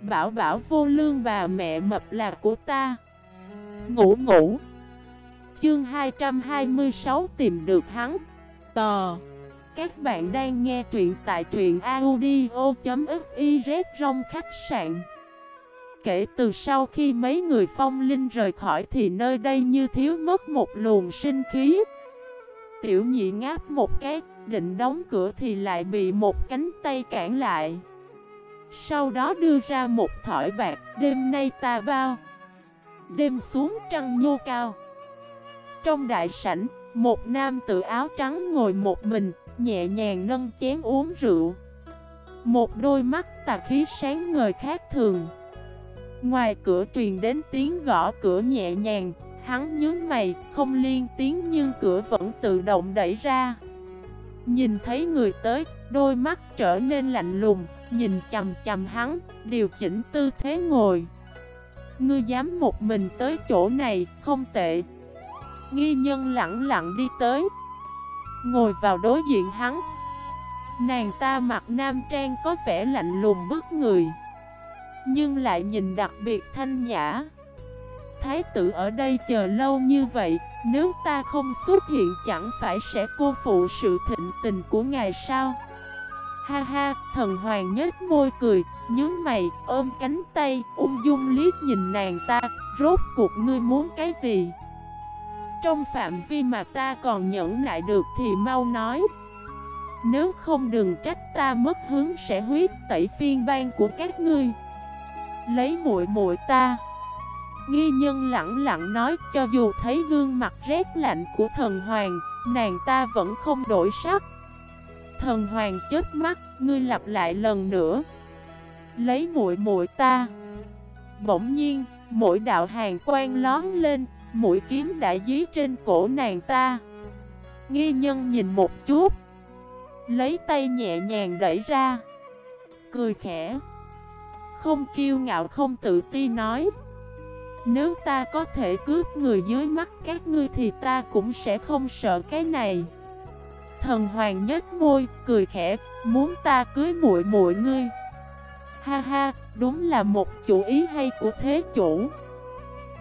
Bảo bảo vô lương bà mẹ mập là của ta. Ngủ ngủ. Chương 226 tìm được hắn. Tò. Các bạn đang nghe truyện tại truyện audio.xyz trong khách sạn. Kể từ sau khi mấy người phong linh rời khỏi thì nơi đây như thiếu mất một luồng sinh khí. Tiểu nhị ngáp một cái, định đóng cửa thì lại bị một cánh tay cản lại. Sau đó đưa ra một thỏi bạc, đêm nay ta bao Đêm xuống trăng nhô cao. Trong đại sảnh, một nam tự áo trắng ngồi một mình, nhẹ nhàng nâng chén uống rượu. Một đôi mắt tà khí sáng ngời khác thường. Ngoài cửa truyền đến tiếng gõ cửa nhẹ nhàng Hắn nhướng mày, không liên tiếng nhưng cửa vẫn tự động đẩy ra. Nhìn thấy người tới, đôi mắt trở nên lạnh lùng. Nhìn chầm chầm hắn, điều chỉnh tư thế ngồi. Ngươi dám một mình tới chỗ này, không tệ. Nghi nhân lặng lặng đi tới. Ngồi vào đối diện hắn. Nàng ta mặc nam trang có vẻ lạnh lùng bức người. Nhưng lại nhìn đặc biệt thanh nhã. Thái tử ở đây chờ lâu như vậy Nếu ta không xuất hiện chẳng phải sẽ cô phụ sự thịnh tình của ngài sao? Ha ha, thần hoàng nhếch môi cười, nhướng mày, ôm cánh tay, ung dung liếc nhìn nàng ta, rốt cuộc ngươi muốn cái gì? Trong phạm vi mà ta còn nhẫn nại được thì mau nói. Nếu không đừng trách ta mất hướng sẽ huyết tẩy phiên ban của các ngươi. Lấy muội muội ta. Nghi nhân lặng lặng nói cho dù thấy gương mặt rét lạnh của thần hoàng Nàng ta vẫn không đổi sắc. Thần hoàng chết mắt, ngươi lặp lại lần nữa. Lấy muội muội ta. Bỗng nhiên, mỗi đạo hàng quang lón lên Mũi kiếm đã dí trên cổ nàng ta. Nghi nhân nhìn một chút. Lấy tay nhẹ nhàng đẩy ra. Cười khẽ. Không kiêu ngạo không tự ti nói. Nếu ta có thể cướp người dưới mắt các ngươi thì ta cũng sẽ không sợ cái này. Thần hoàng nhếch môi, cười khẽ, muốn ta cưới muội muội ngươi. Ha ha, đúng là một chủ ý hay của thế chủ.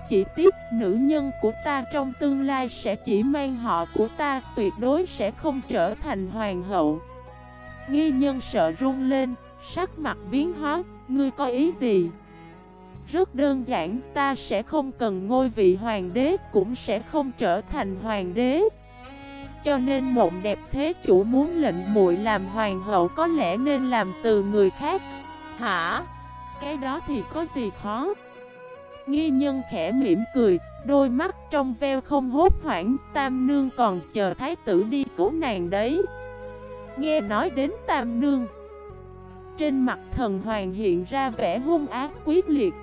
Chỉ tiếc nữ nhân của ta trong tương lai sẽ chỉ mang họ của ta tuyệt đối sẽ không trở thành hoàng hậu. Nghi nhân sợ run lên, sắc mặt biến hóa, ngươi có ý gì? Rất đơn giản, ta sẽ không cần ngôi vị hoàng đế, cũng sẽ không trở thành hoàng đế. Cho nên mộng đẹp thế chủ muốn lệnh muội làm hoàng hậu có lẽ nên làm từ người khác Hả? Cái đó thì có gì khó? Nghi nhân khẽ mỉm cười, đôi mắt trong veo không hốt hoảng Tam nương còn chờ thái tử đi cứu nàng đấy Nghe nói đến tam nương Trên mặt thần hoàng hiện ra vẻ hung ác quyết liệt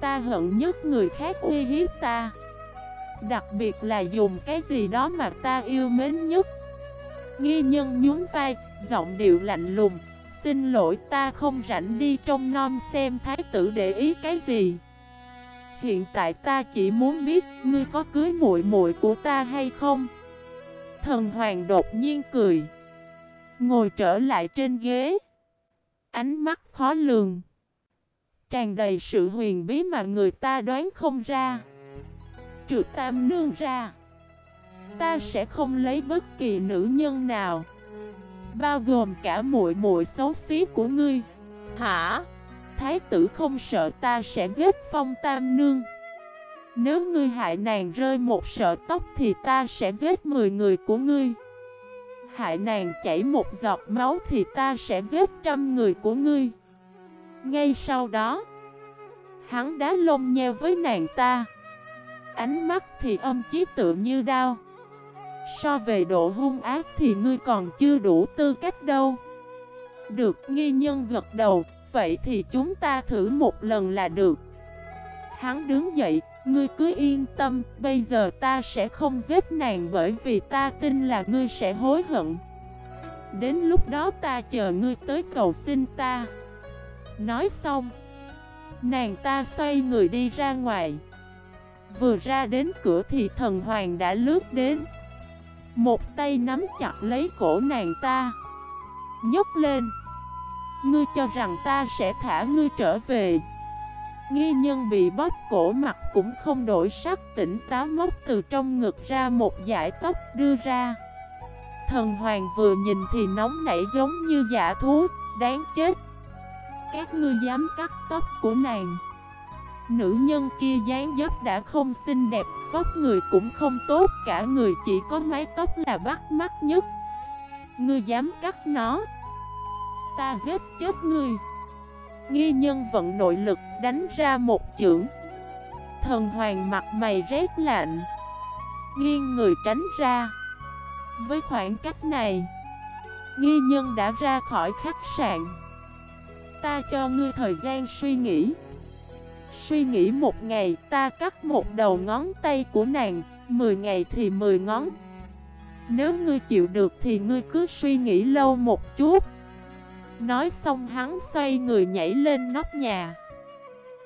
Ta hận nhất người khác uy hiếp ta Đặc biệt là dùng cái gì đó mà ta yêu mến nhất. Nghi nhân nhún vai, giọng điệu lạnh lùng. Xin lỗi ta không rảnh đi trong non xem thái tử để ý cái gì. Hiện tại ta chỉ muốn biết ngươi có cưới muội muội của ta hay không? Thần hoàng đột nhiên cười. Ngồi trở lại trên ghế. Ánh mắt khó lường. Tràn đầy sự huyền bí mà người ta đoán không ra trừ tam nương ra. Ta sẽ không lấy bất kỳ nữ nhân nào Bao gồm cả muội muội xấu xí của ngươi. Hả? Thái tử không sợ ta sẽ giết phong tam nương. Nếu ngươi hại nàng rơi một sợ tóc thì ta sẽ giết 10 người của ngươi. Hại nàng chảy một giọt máu thì ta sẽ giết trăm người của ngươi. Ngay sau đó Hắn đá lông nheo với nàng ta Ánh mắt thì âm chí tự như đau So về độ hung ác thì ngươi còn chưa đủ tư cách đâu. Được, nghi nhân gật đầu. Vậy thì chúng ta thử một lần là được. Hắn đứng dậy, Ngươi cứ yên tâm. Bây giờ ta sẽ không giết nàng Bởi vì ta tin là ngươi sẽ hối hận. Đến lúc đó ta chờ ngươi tới cầu xin ta. Nói xong, Nàng ta xoay người đi ra ngoài. Vừa ra đến cửa thì thần hoàng đã lướt đến. Một tay nắm chặt lấy cổ nàng ta. Nhấc lên. Ngươi cho rằng ta sẽ thả ngươi trở về. Nghi nhân bị bóp cổ mặt cũng không đổi sắc tỉnh táo móc từ trong ngực ra một dải tóc đưa ra. Thần hoàng vừa nhìn thì nóng nảy giống như giả thú, đáng chết. Các ngươi dám cắt tóc của nàng. Nữ nhân kia dáng dấp đã không xinh đẹp, vóc người cũng không tốt Cả người chỉ có mái tóc là bắt mắt nhất. Ngươi dám cắt nó. Ta giết chết ngươi. Nghi nhân vận nội lực đánh ra một chưởng. Thần hoàng mặt mày rét lạnh. Nghiêng người tránh ra. Với khoảng cách này Nghi nhân đã ra khỏi khách sạn. Ta cho ngươi thời gian suy nghĩ. Suy nghĩ một ngày, ta cắt một đầu ngón tay của nàng. 10 ngày thì 10 ngón. Nếu ngươi chịu được thì ngươi cứ suy nghĩ lâu một chút. Nói xong hắn xoay người nhảy lên nóc nhà.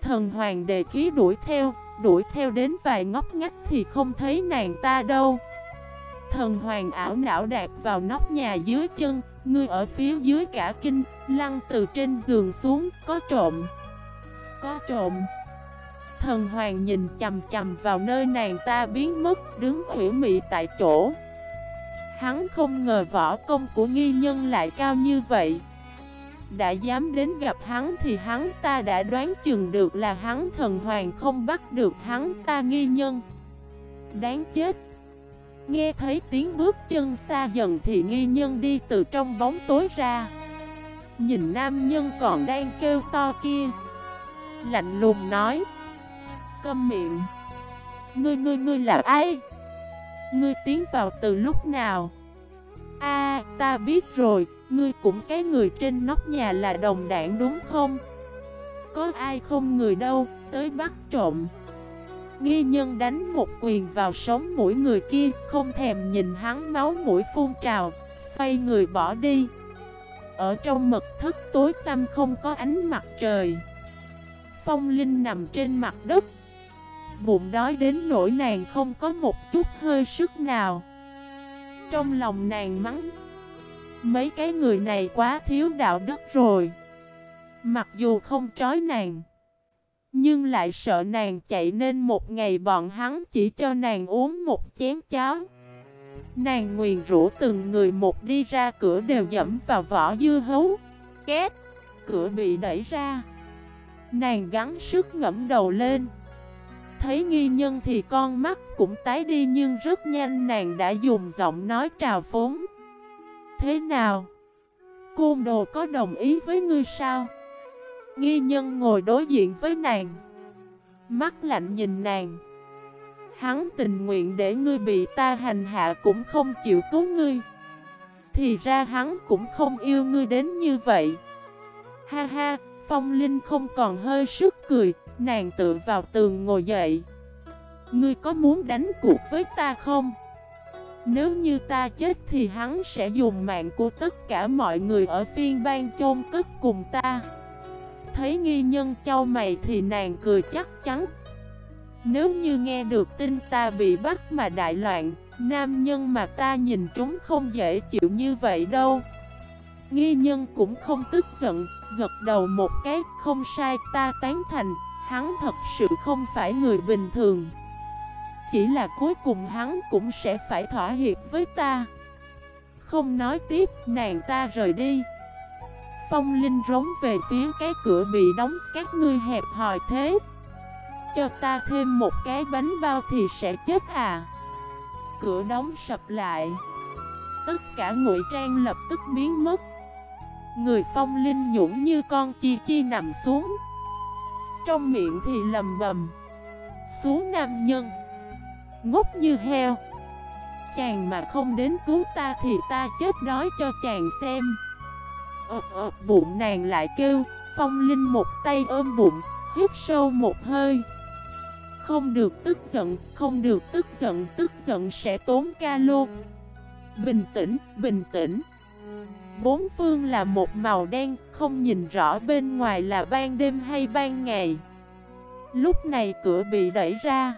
Thần hoàng đề khí đuổi theo Đuổi theo đến vài ngóc ngách thì không thấy nàng ta đâu. Thần hoàng ảo não đạp vào nóc nhà dưới chân, Ngươi ở phía dưới cả kinh, Lăn từ trên giường xuống, Có trộm Có trộm. Thần hoàng nhìn chầm chầm vào nơi nàng ta biến mất, Đứng hủy mị tại chỗ. Hắn không ngờ võ công của nghi nhân lại cao như vậy. Đã dám đến gặp hắn thì hắn ta đã đoán chừng được là hắn thần hoàng không bắt được hắn ta nghi nhân. Đáng chết. Nghe thấy tiếng bước chân xa dần thì nghi nhân đi từ trong bóng tối ra. Nhìn nam nhân còn đang kêu to kia. Lạnh lùng nói Câm miệng Ngươi ngươi ngươi là ai? Ngươi tiến vào từ lúc nào? A, ta biết rồi, ngươi cũng cái người trên nóc nhà là đồng đảng đúng không? Có ai không người đâu, tới bắt trộm. Nghi nhân đánh một quyền vào sống mũi người kia, không thèm nhìn hắn máu mũi phun trào, xoay người bỏ đi. Ở trong mật thất tối tăm không có ánh mặt trời. Phong Linh nằm trên mặt đất. Bụng đói đến nỗi nàng không có một chút hơi sức nào. Trong lòng nàng mắng, Mấy cái người này quá thiếu đạo đức rồi. Mặc dù không trói nàng, Nhưng lại sợ nàng chạy nên một ngày bọn hắn chỉ cho nàng uống một chén cháo. Nàng nguyền rũ từng người một đi ra cửa đều dẫm vào vỏ dưa hấu, Két, Cửa bị đẩy ra. Nàng gắn sức ngẫm đầu lên. Thấy nghi nhân thì con mắt cũng tái đi nhưng rất nhanh nàng đã dùng giọng nói trào phúng. Thế nào? Côn đồ có đồng ý với ngươi sao? Nghi nhân ngồi đối diện với nàng. Mắt lạnh nhìn nàng. Hắn tình nguyện để ngươi bị ta hành hạ cũng không chịu cứu ngươi. Thì ra hắn cũng không yêu ngươi đến như vậy. Ha ha, Phong Linh không còn hơi sức cười, Nàng tự vào tường ngồi dậy. Ngươi có muốn đánh cuộc với ta không? Nếu như ta chết thì hắn sẽ dùng mạng của tất cả mọi người ở phiên bang chôn cất cùng ta. Thấy nghi nhân châu mày thì nàng cười chắc chắn. Nếu như nghe được tin ta bị bắt mà đại loạn, Nam nhân mà ta nhìn chúng không dễ chịu như vậy đâu. Nghi nhân cũng không tức giận, Gật đầu một cái, không sai, ta tán thành. Hắn thật sự không phải người bình thường. Chỉ là cuối cùng hắn cũng sẽ phải thỏa hiệp với ta. Không nói tiếp, nàng ta rời đi. Phong Linh rống về phía cái cửa bị đóng Các ngươi hẹp hòi thế. Cho ta thêm một cái bánh bao thì sẽ chết à. Cửa đóng sập lại. Tất cả ngụy trang lập tức biến mất. Người phong linh nhũng như con chi chi nằm xuống trong miệng thì lầm bầm. Xuống nam nhân. Ngốc như heo. Chàng mà không đến cứu ta thì ta chết đói cho chàng xem. Ơp ợp bụng nàng lại kêu Phong Linh một tay ôm bụng Hít sâu một hơi. Không được tức giận Không được tức giận Tức giận sẽ tốn calo Bình tĩnh, bình tĩnh. Bốn phương là một màu đen, không nhìn rõ bên ngoài là ban đêm hay ban ngày. Lúc này cửa bị đẩy ra.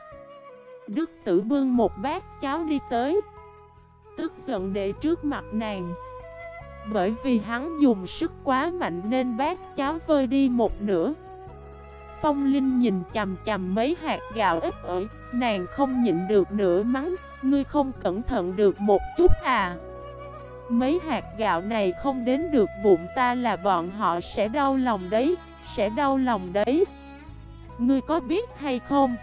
Đức tử bưng một bát cháo đi tới. Tức giận để trước mặt nàng. Bởi vì hắn dùng sức quá mạnh nên bát cháo vơi đi một nửa Phong Linh nhìn chầm chầm mấy hạt gạo ít ỏi Nàng không nhịn được nữa mắng Ngươi không cẩn thận được một chút à Mấy hạt gạo này không đến được bụng ta là bọn họ sẽ đau lòng đấy, Sẽ đau lòng đấy Ngươi có biết hay không?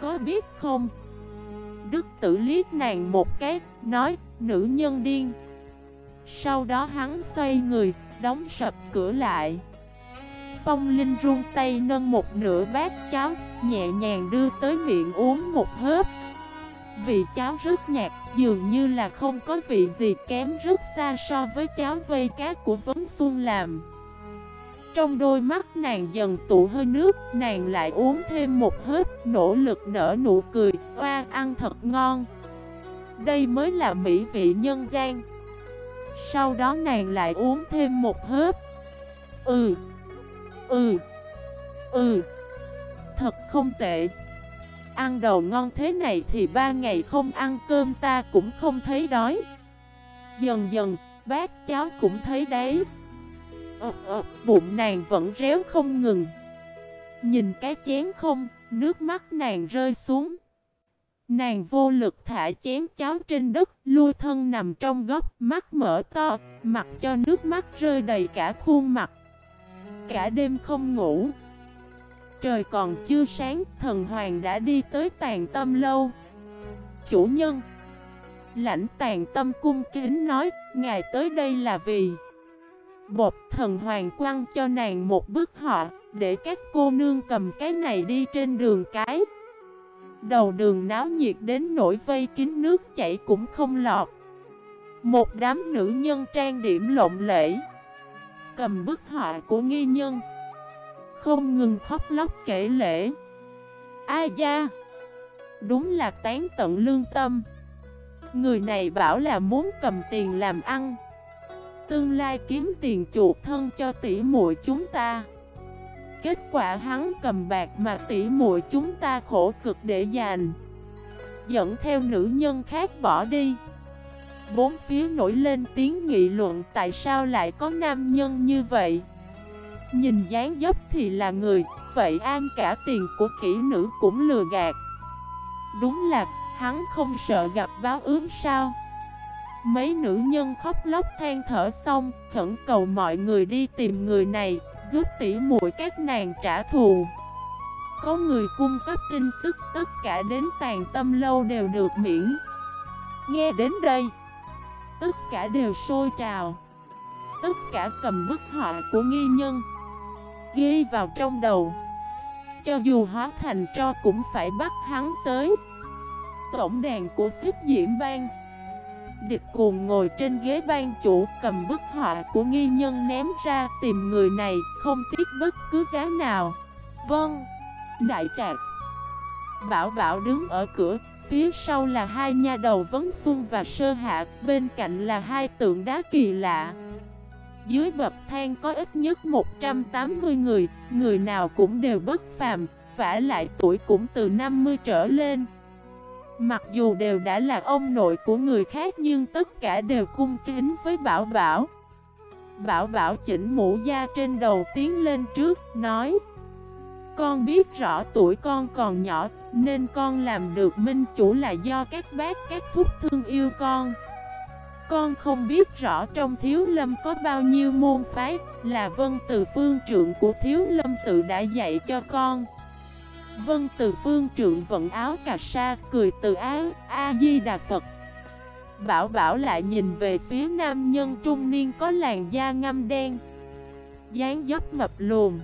Có biết không? Đức tử liếc nàng một cái, Nói, nữ nhân điên Sau đó hắn xoay người, Đóng sập cửa lại Phong Linh run tay nâng một nửa bát cháo, Nhẹ nhàng đưa tới miệng uống một hớp Vị cháo rất nhạt, Dường như là không có vị gì kém rất xa so với cháo vây cá của Vấn Xuân làm. Trong đôi mắt nàng dần tụ hơi nước, Nàng lại uống thêm một hớp, Nỗ lực nở nụ cười, Oa, ăn thật ngon. Đây mới là mỹ vị nhân gian. Sau đó nàng lại uống thêm một hớp. Ừ Ừ Ừ Thật không tệ. Ăn đầu ngon thế này thì ba ngày không ăn cơm ta cũng không thấy đói. Dần dần bác cháu cũng thấy đấy. Ờ, ờ, Bụng nàng vẫn réo không ngừng. Nhìn cái chén không Nước mắt nàng rơi xuống. Nàng vô lực thả chén cháo trên đất Lui thân nằm trong góc Mắt mở to Mặc cho nước mắt rơi đầy cả khuôn mặt. Cả đêm không ngủ Trời còn chưa sáng, thần hoàng đã đi tới tàn tâm lâu. Chủ nhân Lãnh tàn tâm cung kính nói Ngài tới đây là vì Bột thần hoàng quăng cho nàng một bức họa Để các cô nương cầm cái này đi trên đường cái. Đầu đường náo nhiệt đến nỗi vây kín nước chảy cũng không lọt. Một đám nữ nhân trang điểm lộn lễ Cầm bức họa của nghi nhân không ngừng khóc lóc kể lễ A da Đúng là tán tận lương tâm. Người này bảo là muốn cầm tiền làm ăn. Tương lai kiếm tiền chuột thân cho tỷ muội chúng ta. Kết quả hắn cầm bạc mà tỷ muội chúng ta khổ cực để dành. Dẫn theo nữ nhân khác bỏ đi. Bốn phía nổi lên tiếng nghị luận tại sao lại có nam nhân như vậy? Nhìn dáng dấp thì là người, vậy an cả tiền của kỹ nữ cũng lừa gạt. Đúng là, hắn không sợ gặp báo ướm sao? Mấy nữ nhân khóc lóc than thở xong, khẩn cầu mọi người đi tìm người này, giúp tỉ muội các nàng trả thù. Có người cung cấp tin tức tất cả đến tàn tâm lâu đều được miễn. Nghe đến đây, tất cả đều sôi trào. Tất cả cầm bức họa của nghi nhân ghi vào trong đầu. Cho dù hóa thành tro cũng phải bắt hắn tới. Tổng đàn của xích diễm bang. Địch cuồng ngồi trên ghế ban chủ cầm bức họa của nghi nhân ném ra tìm người này không tiếc bất cứ giá nào. Vâng, đại trạc. Bảo Bảo đứng ở cửa, phía sau là hai nha đầu Vấn Xuân và Sơ Hạ Bên cạnh là hai tượng đá kỳ lạ dưới bậc thang có ít nhất 180 người, người nào cũng đều bất phàm, vả lại tuổi cũng từ 50 trở lên. Mặc dù đều đã là ông nội của người khác nhưng tất cả đều cung kính với Bảo Bảo. Bảo Bảo chỉnh mũ da trên đầu tiến lên trước, nói Con biết rõ tuổi con còn nhỏ, nên con làm được minh chủ là do các bác các thúc thương yêu con. Con không biết rõ trong thiếu lâm có bao nhiêu môn phái. Là vân từ phương trượng của thiếu lâm tự đã dạy cho con. Vân từ phương trượng vận áo cà sa, cười từ áo A-di-đà Phật. Bảo bảo lại nhìn về phía nam nhân trung niên có làn da ngâm đen. dáng dấp mập lùn.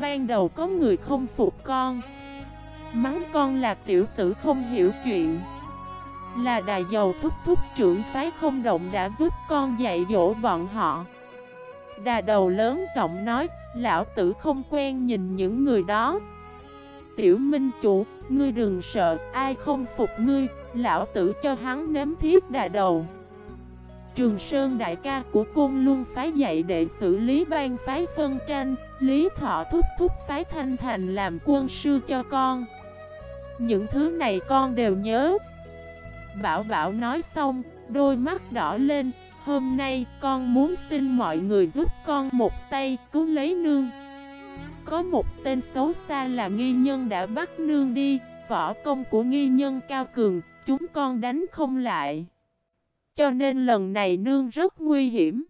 Ban đầu có người không phục con. Mắng con là tiểu tử không hiểu chuyện là đại dầu thúc thúc trưởng phái không động đã giúp con dạy dỗ bọn họ. Đà đầu lớn giọng nói, Lão tử không quen nhìn những người đó. Tiểu minh chủ, Ngươi đừng sợ, Ai không phục ngươi, Lão tử cho hắn nếm thiết đà đầu. Trường Sơn đại ca của cung luôn phái dạy để xử lý ban phái phân tranh, Lý Thọ thúc thúc phái thanh thành làm quân sư cho con. Những thứ này con đều nhớ. Bảo Bảo nói xong, đôi mắt đỏ lên, Hôm nay con muốn xin mọi người giúp con một tay cứu lấy nương. Có một tên xấu xa là nghi nhân đã bắt nương đi. Võ công của nghi nhân cao cường Chúng con đánh không lại. Cho nên lần này nương rất nguy hiểm.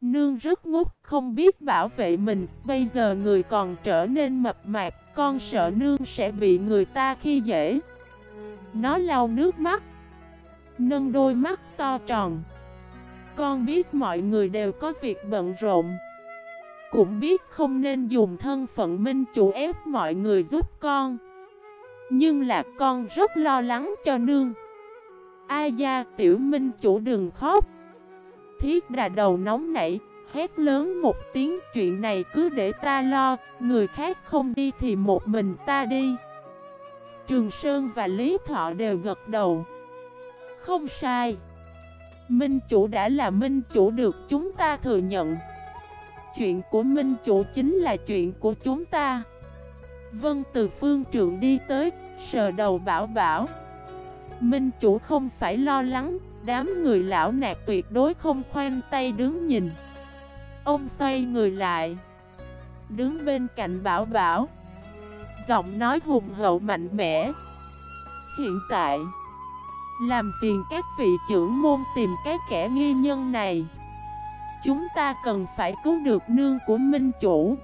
Nương rất ngốc không biết bảo vệ mình. Bây giờ người còn trở nên mập mạp Con sợ nương sẽ bị người ta khi dễ. Nó lau nước mắt. Nâng đôi mắt to tròn. Con biết mọi người đều có việc bận rộn. Cũng biết không nên dùng thân phận minh chủ ép mọi người giúp con. Nhưng là con rất lo lắng cho nương. A gia tiểu minh chủ đừng khóc. Thiết đà đầu nóng nảy, Hét lớn một tiếng, chuyện này cứ để ta lo, Người khác không đi thì một mình ta đi. Trường Sơn và Lý Thọ đều gật đầu. Không sai. Minh chủ đã là minh chủ được chúng ta thừa nhận. Chuyện của minh chủ chính là chuyện của chúng ta. Vân từ phương trượng đi tới, Sờ đầu bảo bảo. Minh chủ không phải lo lắng, Đám người lão nạc tuyệt đối không khoan tay đứng nhìn. Ông xoay người lại. Đứng bên cạnh bảo bảo. Giọng nói hùng hậu mạnh mẽ. Hiện tại Làm phiền các vị trưởng môn tìm cái kẻ nghi nhân này. Chúng ta cần phải cứu được nương của minh chủ.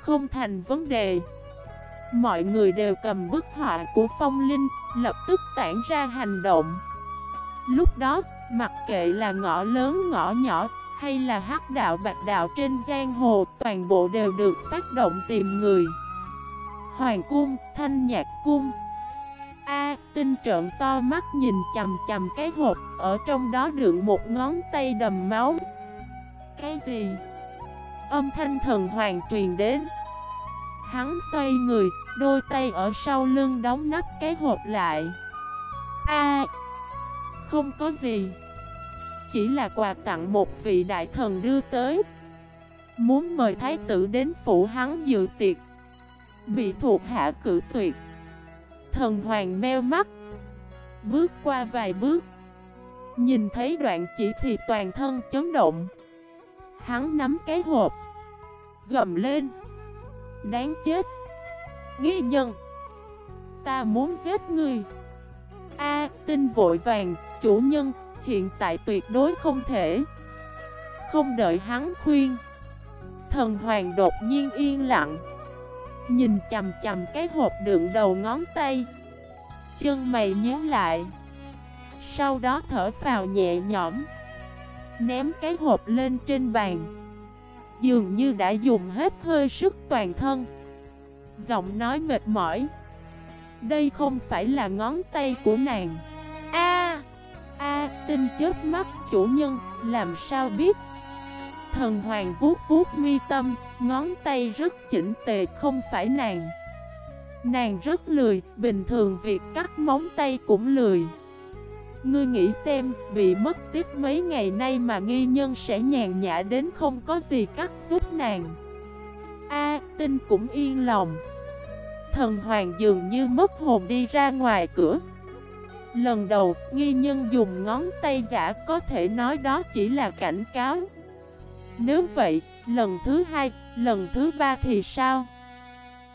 Không thành vấn đề. Mọi người đều cầm bức họa của phong linh Lập tức tản ra hành động. Lúc đó, mặc kệ là ngõ lớn ngõ nhỏ hay là hắc đạo bạch đạo trên giang hồ toàn bộ đều được phát động tìm người. Hoàng cung, thanh nhạc cung. A, tinh trợn to mắt nhìn chầm chầm cái hộp. Ở trong đó đựng một ngón tay đầm máu. Cái gì? Âm thanh thần hoàng truyền đến. Hắn xoay người, đôi tay ở sau lưng đóng nắp cái hộp lại. A Không có gì. Chỉ là quà tặng một vị đại thần đưa tới. Muốn mời thái tử đến phủ hắn dự tiệc. Bị thuộc hạ cử tuyệt. Thần hoàng meo mắt, Bước qua vài bước, Nhìn thấy đoạn chỉ thì toàn thân chấn động. Hắn nắm cái hộp, Gầm lên, Đáng chết! Nghi nhân! Ta muốn giết ngươi! A, tinh vội vàng, Chủ nhân, Hiện tại tuyệt đối không thể. Không đợi hắn khuyên, Thần hoàng đột nhiên yên lặng. Nhìn chầm chầm cái hộp đựng đầu ngón tay. Chân mày nhớ lại. Sau đó thở vào nhẹ nhõm. Ném cái hộp lên trên bàn. Dường như đã dùng hết hơi sức toàn thân. Giọng nói mệt mỏi. Đây không phải là ngón tay của nàng. A A tinh chết mắt chủ nhân, làm sao biết? Thần hoàng vuốt vuốt mi tâm, ngón tay rất chỉnh tề không phải nàng. Nàng rất lười, bình thường việc cắt móng tay cũng lười. Ngươi nghĩ xem, bị mất tiếp mấy ngày nay mà nghi nhân sẽ nhàn nhã đến không có gì cắt giúp nàng. A, tinh cũng yên lòng. Thần hoàng dường như mất hồn đi ra ngoài cửa. Lần đầu, nghi nhân dùng ngón tay giả có thể nói đó chỉ là cảnh cáo. Nếu vậy, lần thứ hai, lần thứ ba thì sao?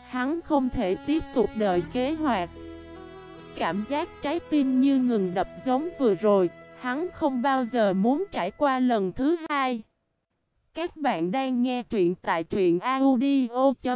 Hắn không thể tiếp tục đợi kế hoạch. Cảm giác trái tim như ngừng đập giống vừa rồi Hắn không bao giờ muốn trải qua lần thứ hai. Các bạn đang nghe truyện tại truyện audio.fif